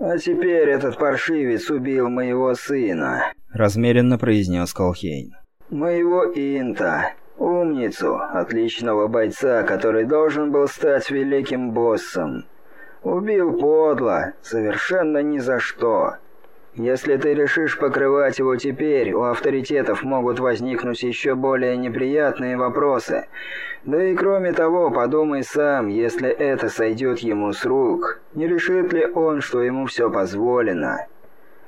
«А теперь этот паршивец убил моего сына», — размеренно произнес Колхейн. «Моего Инта, умницу, отличного бойца, который должен был стать великим боссом. Убил подло, совершенно ни за что. Если ты решишь покрывать его теперь, у авторитетов могут возникнуть еще более неприятные вопросы. Да и кроме того, подумай сам, если это сойдет ему с рук, не решит ли он, что ему все позволено?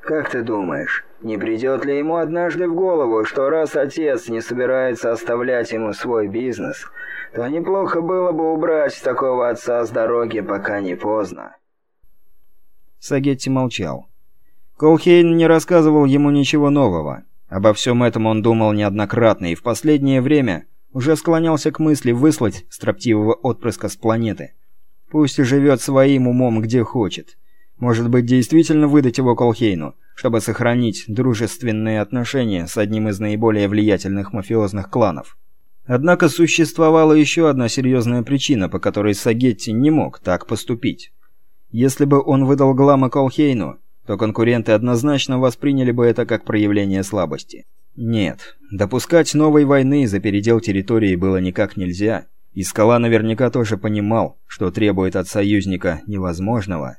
Как ты думаешь, не придет ли ему однажды в голову, что раз отец не собирается оставлять ему свой бизнес, то неплохо было бы убрать такого отца с дороги, пока не поздно. Сагетти молчал. Колхейн не рассказывал ему ничего нового. Обо всем этом он думал неоднократно и в последнее время уже склонялся к мысли выслать строптивого отпрыска с планеты. Пусть живет своим умом где хочет. Может быть, действительно выдать его Колхейну, чтобы сохранить дружественные отношения с одним из наиболее влиятельных мафиозных кланов. Однако существовала еще одна серьезная причина, по которой Сагетти не мог так поступить. Если бы он выдал Глама Колхейну, то конкуренты однозначно восприняли бы это как проявление слабости. Нет, допускать новой войны за передел территории было никак нельзя, и Скала наверняка тоже понимал, что требует от союзника невозможного.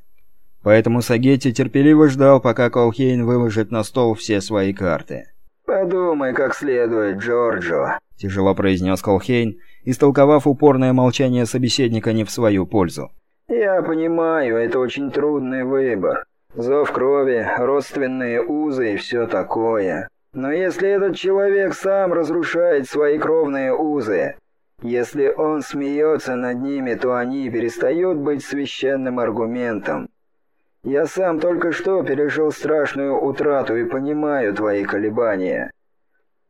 Поэтому Сагетти терпеливо ждал, пока Колхейн выложит на стол все свои карты. «Подумай как следует, Джорджо», — тяжело произнес Колхейн, истолковав упорное молчание собеседника не в свою пользу. «Я понимаю, это очень трудный выбор. Зов крови, родственные узы и все такое. Но если этот человек сам разрушает свои кровные узы, если он смеется над ними, то они перестают быть священным аргументом. Я сам только что пережил страшную утрату и понимаю твои колебания.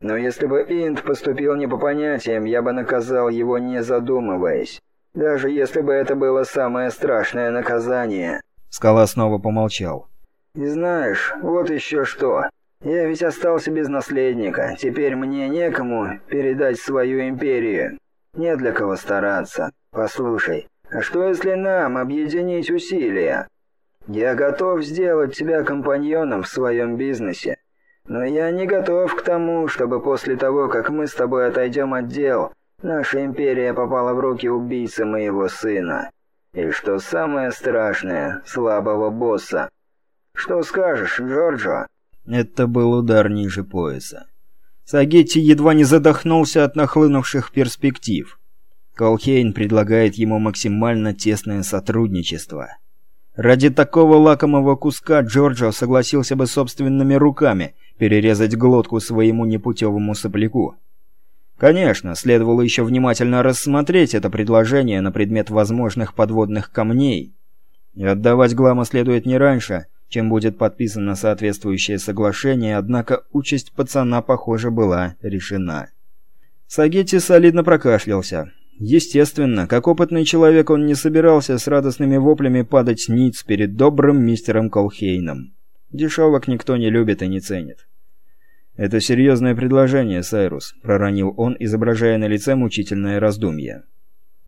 Но если бы Инд поступил не по понятиям, я бы наказал его не задумываясь. Даже если бы это было самое страшное наказание. Скала снова помолчал. «И знаешь, вот еще что. Я ведь остался без наследника. Теперь мне некому передать свою империю. Не для кого стараться. Послушай, а что если нам объединить усилия? Я готов сделать тебя компаньоном в своем бизнесе. Но я не готов к тому, чтобы после того, как мы с тобой отойдем от дел, наша империя попала в руки убийцы моего сына. И что самое страшное, слабого босса. Что скажешь, Джорджо?» Это был удар ниже пояса. Сагетти едва не задохнулся от нахлынувших перспектив. Колхейн предлагает ему максимально тесное сотрудничество. Ради такого лакомого куска Джорджо согласился бы собственными руками перерезать глотку своему непутевому сопляку. Конечно, следовало еще внимательно рассмотреть это предложение на предмет возможных подводных камней. И отдавать Глама следует не раньше, чем будет подписано соответствующее соглашение, однако участь пацана, похоже, была решена. Сагетти солидно прокашлялся. Естественно, как опытный человек он не собирался с радостными воплями падать ниц перед добрым мистером Колхейном. Дешевок никто не любит и не ценит. «Это серьезное предложение, Сайрус», — проронил он, изображая на лице мучительное раздумье.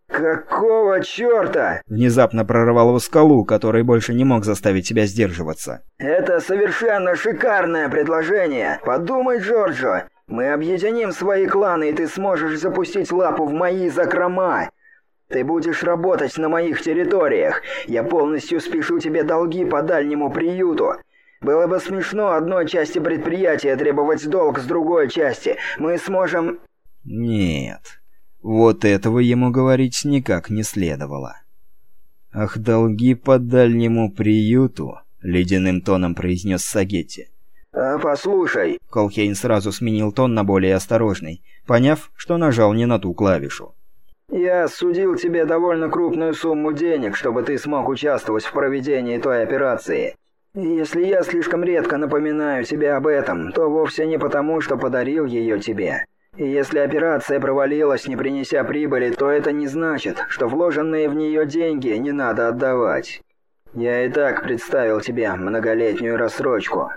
«Какого черта?» — внезапно прорвал его скалу, который больше не мог заставить себя сдерживаться. «Это совершенно шикарное предложение! Подумай, Джорджо! Мы объединим свои кланы, и ты сможешь запустить лапу в мои закрома! Ты будешь работать на моих территориях! Я полностью спешу тебе долги по дальнему приюту! Было бы смешно одной части предприятия требовать долг с другой части. Мы сможем...» «Нет, вот этого ему говорить никак не следовало». «Ах, долги по дальнему приюту», — ледяным тоном произнес Сагетти. «А, «Послушай...» Колхейн сразу сменил тон на более осторожный, поняв, что нажал не на ту клавишу. «Я судил тебе довольно крупную сумму денег, чтобы ты смог участвовать в проведении той операции. Если я слишком редко напоминаю тебе об этом, то вовсе не потому, что подарил ее тебе. И если операция провалилась, не принеся прибыли, то это не значит, что вложенные в нее деньги не надо отдавать. Я и так представил тебе многолетнюю рассрочку.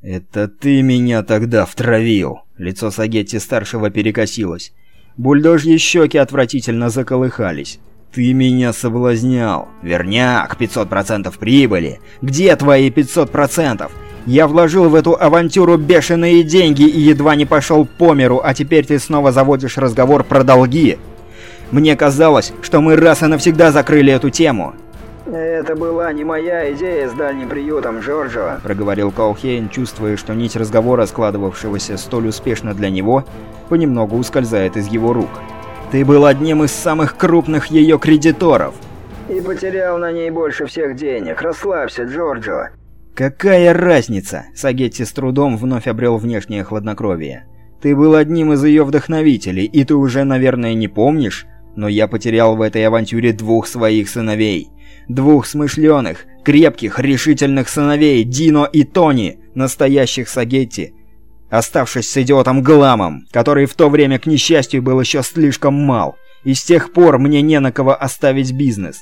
«Это ты меня тогда втравил!» Лицо Сагетти-старшего перекосилось. Бульдожьи щеки отвратительно заколыхались. Ты меня соблазнял. Верняк, 500% прибыли. Где твои 500%? Я вложил в эту авантюру бешеные деньги и едва не пошел по миру, а теперь ты снова заводишь разговор про долги. Мне казалось, что мы раз и навсегда закрыли эту тему. «Это была не моя идея с дальним приютом, Джорджо», — проговорил Калхейн, чувствуя, что нить разговора, складывавшегося столь успешно для него, понемногу ускользает из его рук. «Ты был одним из самых крупных ее кредиторов». «И потерял на ней больше всех денег. Расслабься, Джорджо». «Какая разница?» — Сагетти с трудом вновь обрел внешнее хладнокровие. «Ты был одним из ее вдохновителей, и ты уже, наверное, не помнишь, но я потерял в этой авантюре двух своих сыновей». Двух смышленых, крепких, решительных сыновей, Дино и Тони, настоящих Сагетти, оставшись с идиотом Гламом, который в то время, к несчастью, был еще слишком мал. И с тех пор мне не на кого оставить бизнес.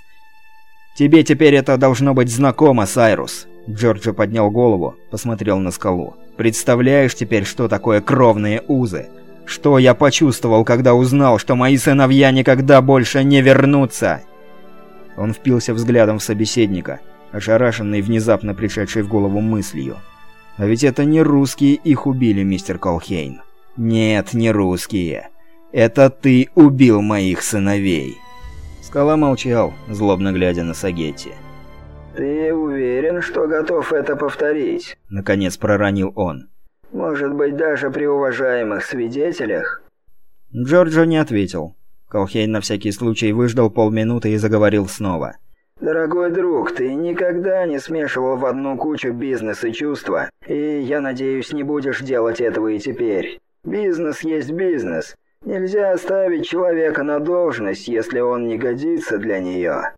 Тебе теперь это должно быть знакомо, Сайрус. Джорджо поднял голову, посмотрел на скалу. Представляешь теперь, что такое кровные узы? Что я почувствовал, когда узнал, что мои сыновья никогда больше не вернутся? Он впился взглядом в собеседника, ошарашенный внезапно пришедшей в голову мыслью. «А ведь это не русские их убили, мистер Колхейн». «Нет, не русские. Это ты убил моих сыновей». Скала молчал, злобно глядя на Сагетти. «Ты уверен, что готов это повторить?» Наконец проронил он. «Может быть, даже при уважаемых свидетелях?» Джорджо не ответил. Колхейн на всякий случай выждал полминуты и заговорил снова. «Дорогой друг, ты никогда не смешивал в одну кучу бизнес и чувства, и, я надеюсь, не будешь делать этого и теперь. Бизнес есть бизнес. Нельзя оставить человека на должность, если он не годится для нее.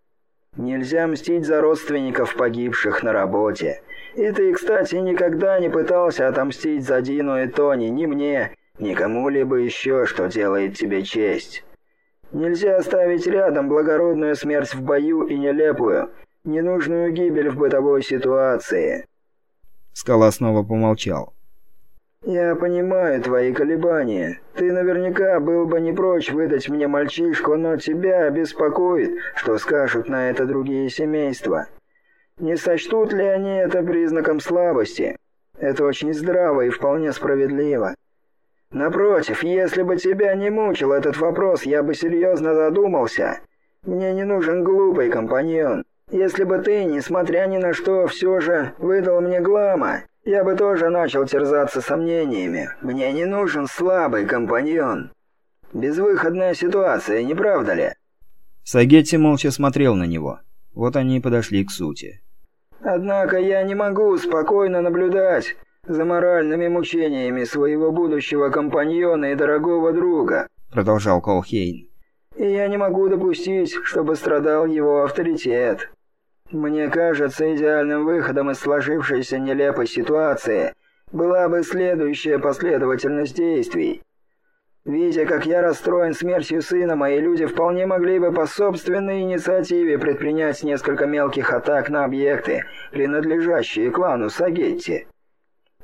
Нельзя мстить за родственников погибших на работе. И ты, кстати, никогда не пытался отомстить за Дину и Тони, ни мне, ни кому-либо еще, что делает тебе честь. Нельзя оставить рядом благородную смерть в бою и нелепую, ненужную гибель в бытовой ситуации. Скала снова помолчал. «Я понимаю твои колебания. Ты наверняка был бы не прочь выдать мне мальчишку, но тебя беспокоит, что скажут на это другие семейства. Не сочтут ли они это признаком слабости? Это очень здраво и вполне справедливо. Напротив, если бы тебя не мучил этот вопрос, я бы серьезно задумался. Мне не нужен глупый компаньон. Если бы ты, несмотря ни на что, все же выдал мне глама, я бы тоже начал терзаться сомнениями. Мне не нужен слабый компаньон. Безвыходная ситуация, не правда ли? Сагетти молча смотрел на него. Вот они и подошли к сути. Однако я не могу спокойно наблюдать, за моральными мучениями своего будущего компаньона и дорогого друга», — продолжал Колхейн. «И я не могу допустить, чтобы страдал его авторитет. Мне кажется, идеальным выходом из сложившейся нелепой ситуации была бы следующая последовательность действий. Видя, как я расстроен смертью сына, мои люди вполне могли бы по собственной инициативе предпринять несколько мелких атак на объекты, принадлежащие клану Сагетти.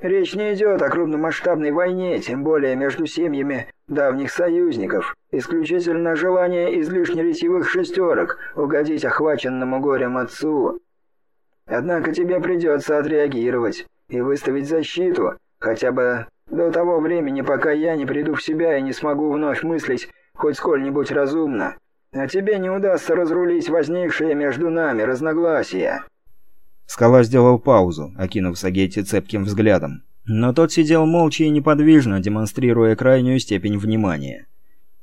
Речь не идет о крупномасштабной войне, тем более между семьями давних союзников. Исключительно желание излишне ретивых шестерок угодить охваченному горем отцу. Однако тебе придется отреагировать и выставить защиту, хотя бы до того времени, пока я не приду в себя и не смогу вновь мыслить хоть сколь-нибудь разумно. А тебе не удастся разрулить возникшие между нами разногласия. Скала сделал паузу, окинув Сагетти цепким взглядом. Но тот сидел молча и неподвижно, демонстрируя крайнюю степень внимания.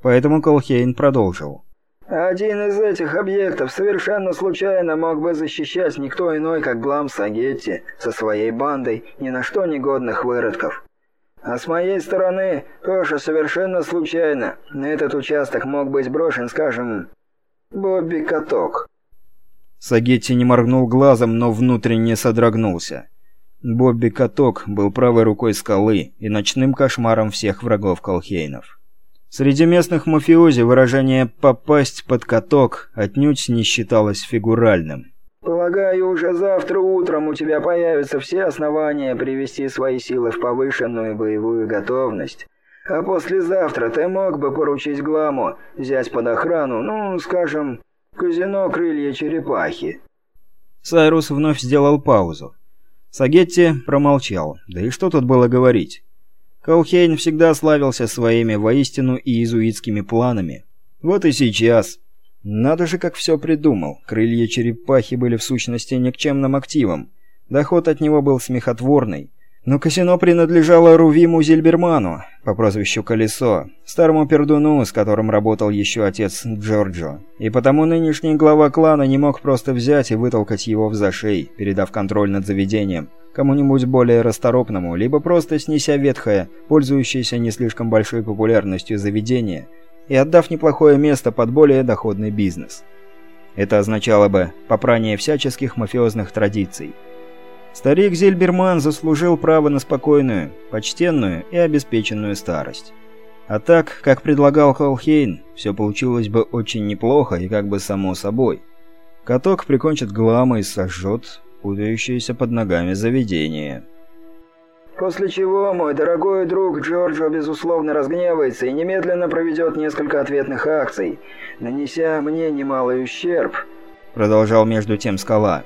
Поэтому Колхейн продолжил. «Один из этих объектов совершенно случайно мог бы защищать никто иной, как Глам Сагетти, со своей бандой ни на что негодных выродков. А с моей стороны, тоже совершенно случайно, на этот участок мог быть брошен, скажем, Бобби Каток. Сагетти не моргнул глазом, но внутренне содрогнулся. Бобби Каток был правой рукой скалы и ночным кошмаром всех врагов Колхейнов. Среди местных мафиози выражение «попасть под каток» отнюдь не считалось фигуральным. «Полагаю, уже завтра утром у тебя появятся все основания привести свои силы в повышенную боевую готовность. А послезавтра ты мог бы поручить Гламу взять под охрану, ну, скажем, Казино «Крылья черепахи». Сайрус вновь сделал паузу. Сагетти промолчал. Да и что тут было говорить? Колхейн всегда славился своими воистину иезуитскими планами. Вот и сейчас. Надо же, как все придумал. Крылья черепахи были в сущности никчемным активом. Доход от него был смехотворный. Но казино принадлежало Рувиму Зильберману по прозвищу Колесо, старому пердуну, с которым работал еще отец Джорджо. И потому нынешний глава клана не мог просто взять и вытолкать его в зашей, передав контроль над заведением кому-нибудь более расторопному, либо просто снеся ветхое, пользующееся не слишком большой популярностью заведение, и отдав неплохое место под более доходный бизнес. Это означало бы попрание всяческих мафиозных традиций – Старик Зильберман заслужил право на спокойную, почтенную и обеспеченную старость. А так, как предлагал Холхейн, все получилось бы очень неплохо и как бы само собой. Каток прикончит Глама и сожжет путающееся под ногами заведение. После чего мой дорогой друг Джорджо безусловно разгневается и немедленно проведет несколько ответных акций, нанеся мне немалый ущерб. Продолжал между тем Скала.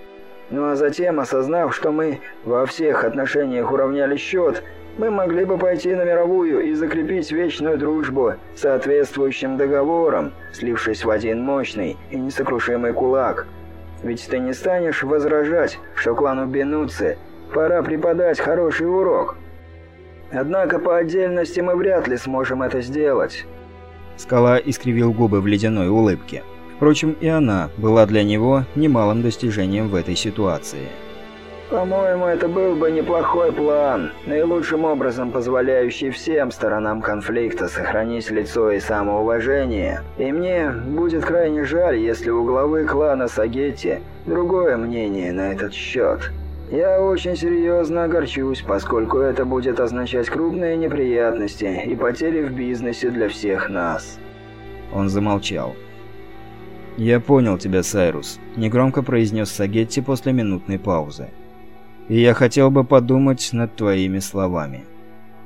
Ну а затем, осознав, что мы во всех отношениях уравняли счет, мы могли бы пойти на мировую и закрепить вечную дружбу соответствующим договором, слившись в один мощный и несокрушимый кулак. Ведь ты не станешь возражать, что клану Бенуци пора преподать хороший урок. Однако по отдельности мы вряд ли сможем это сделать. Скала искривил губы в ледяной улыбке. Впрочем, и она была для него немалым достижением в этой ситуации. «По-моему, это был бы неплохой план, наилучшим образом позволяющий всем сторонам конфликта сохранить лицо и самоуважение. И мне будет крайне жаль, если у главы клана Сагетти другое мнение на этот счет. Я очень серьезно огорчусь, поскольку это будет означать крупные неприятности и потери в бизнесе для всех нас». Он замолчал. «Я понял тебя, Сайрус», — негромко произнес Сагетти после минутной паузы. «И я хотел бы подумать над твоими словами.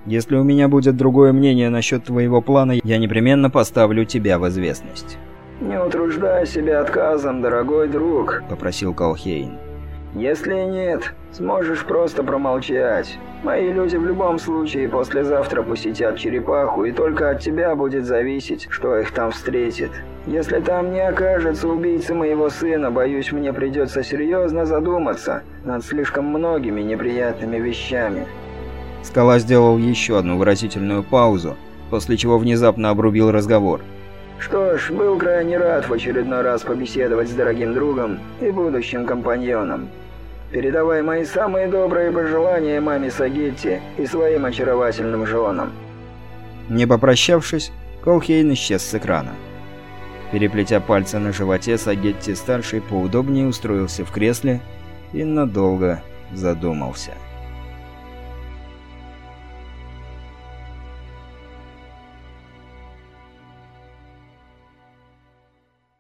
Если у меня будет другое мнение насчет твоего плана, я непременно поставлю тебя в известность». «Не утруждай себя отказом, дорогой друг», — попросил Колхейн. «Если нет, сможешь просто промолчать. Мои люди в любом случае послезавтра посетят черепаху, и только от тебя будет зависеть, что их там встретит. Если там не окажется убийцы моего сына, боюсь, мне придется серьезно задуматься над слишком многими неприятными вещами». Скала сделал еще одну выразительную паузу, после чего внезапно обрубил разговор. «Что ж, был крайне рад в очередной раз побеседовать с дорогим другом и будущим компаньоном. Передавай мои самые добрые пожелания маме Сагетти и своим очаровательным женам». Не попрощавшись, Колхейн исчез с экрана. Переплетя пальцы на животе, Сагетти-старший поудобнее устроился в кресле и надолго задумался.